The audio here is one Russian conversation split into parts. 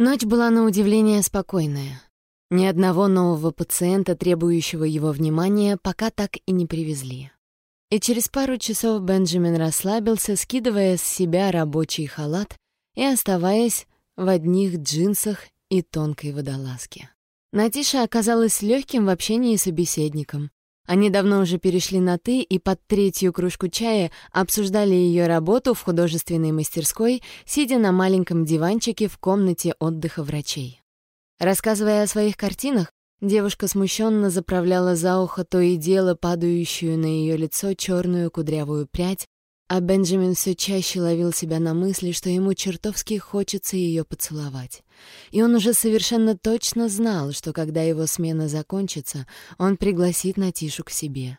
Ночь была на удивление спокойная. Ни одного нового пациента, требующего его внимания, пока так и не привезли. И через пару часов Бенджамин расслабился, скидывая с себя рабочий халат и оставаясь в одних джинсах и тонкой водолазке. Натиша оказалась легким в общении с собеседником. Они давно уже перешли на «ты» и под третью кружку чая обсуждали ее работу в художественной мастерской, сидя на маленьком диванчике в комнате отдыха врачей. Рассказывая о своих картинах, девушка смущенно заправляла за ухо то и дело падающую на ее лицо черную кудрявую прядь, а Бенджамин все чаще ловил себя на мысли, что ему чертовски хочется ее поцеловать. И он уже совершенно точно знал, что когда его смена закончится, он пригласит Натишу к себе.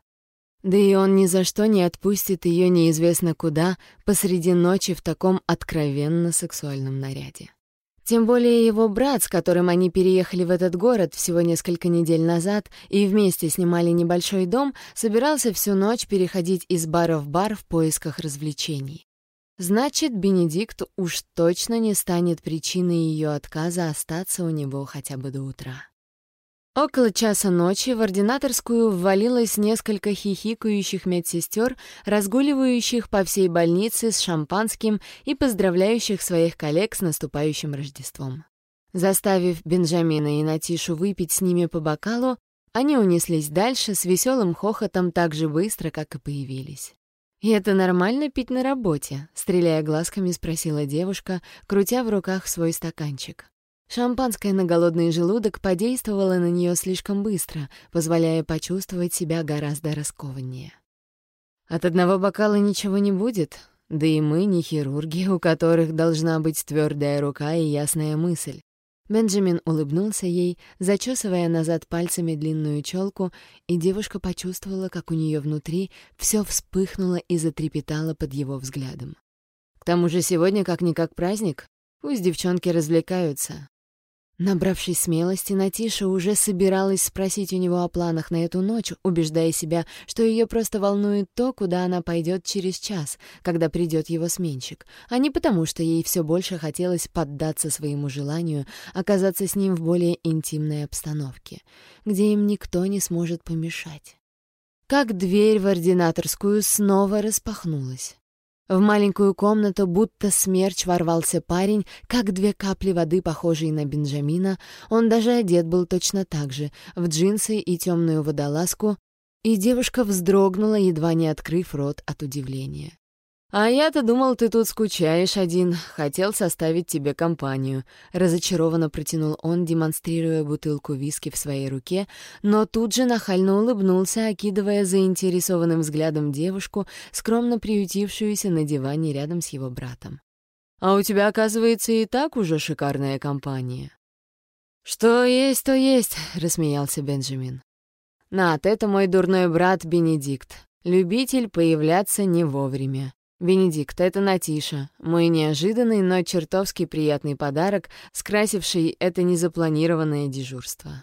Да и он ни за что не отпустит ее неизвестно куда посреди ночи в таком откровенно сексуальном наряде. Тем более его брат, с которым они переехали в этот город всего несколько недель назад и вместе снимали небольшой дом, собирался всю ночь переходить из бара в бар в поисках развлечений. Значит, Бенедикт уж точно не станет причиной ее отказа остаться у него хотя бы до утра. Около часа ночи в ординаторскую ввалилось несколько хихикающих медсестер, разгуливающих по всей больнице с шампанским и поздравляющих своих коллег с наступающим Рождеством. Заставив Бенджамина и Натишу выпить с ними по бокалу, они унеслись дальше с веселым хохотом так же быстро, как и появились. «И это нормально пить на работе?» — стреляя глазками, спросила девушка, крутя в руках свой стаканчик. Шампанское на голодный желудок подействовало на нее слишком быстро, позволяя почувствовать себя гораздо раскованнее. От одного бокала ничего не будет, да и мы не хирурги, у которых должна быть твердая рука и ясная мысль. Бенджамин улыбнулся ей, зачесывая назад пальцами длинную челку, и девушка почувствовала, как у нее внутри все вспыхнуло и затрепетало под его взглядом. К тому же сегодня как-никак праздник, пусть девчонки развлекаются, Набравшись смелости, Натиша уже собиралась спросить у него о планах на эту ночь, убеждая себя, что ее просто волнует то, куда она пойдет через час, когда придет его сменщик, а не потому, что ей все больше хотелось поддаться своему желанию оказаться с ним в более интимной обстановке, где им никто не сможет помешать. Как дверь в ординаторскую снова распахнулась. В маленькую комнату будто смерч ворвался парень, как две капли воды, похожие на Бенджамина. Он даже одет был точно так же, в джинсы и темную водолазку, и девушка вздрогнула, едва не открыв рот от удивления. «А я-то думал, ты тут скучаешь один, хотел составить тебе компанию», — разочарованно протянул он, демонстрируя бутылку виски в своей руке, но тут же нахально улыбнулся, окидывая заинтересованным взглядом девушку, скромно приютившуюся на диване рядом с его братом. «А у тебя, оказывается, и так уже шикарная компания». «Что есть, то есть», — рассмеялся Бенджамин. «Над, это мой дурной брат Бенедикт, любитель появляться не вовремя. «Бенедикт, это Натиша, мой неожиданный, но чертовски приятный подарок, скрасивший это незапланированное дежурство».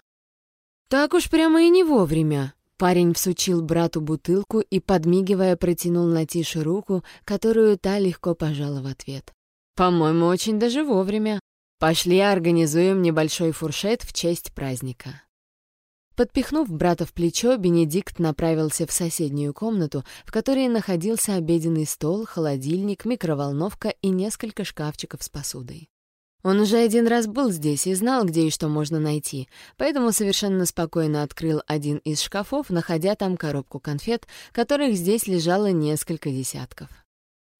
«Так уж прямо и не вовремя», Парень всучил брату бутылку и, подмигивая, протянул Натише руку, которую та легко пожала в ответ. «По-моему, очень даже вовремя. Пошли организуем небольшой фуршет в честь праздника». Подпихнув брата в плечо, Бенедикт направился в соседнюю комнату, в которой находился обеденный стол, холодильник, микроволновка и несколько шкафчиков с посудой. Он уже один раз был здесь и знал, где и что можно найти, поэтому совершенно спокойно открыл один из шкафов, находя там коробку конфет, которых здесь лежало несколько десятков.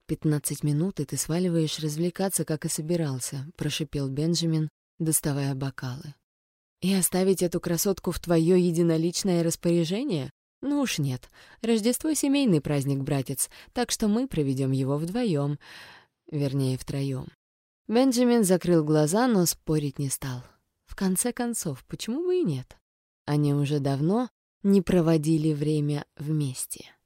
«Пятнадцать минут, и ты сваливаешь развлекаться, как и собирался», — прошипел Бенджамин, доставая бокалы. И оставить эту красотку в твое единоличное распоряжение? Ну уж нет. Рождество — семейный праздник, братец, так что мы проведем его вдвоем, вернее, втроем. Бенджамин закрыл глаза, но спорить не стал. В конце концов, почему бы и нет? Они уже давно не проводили время вместе.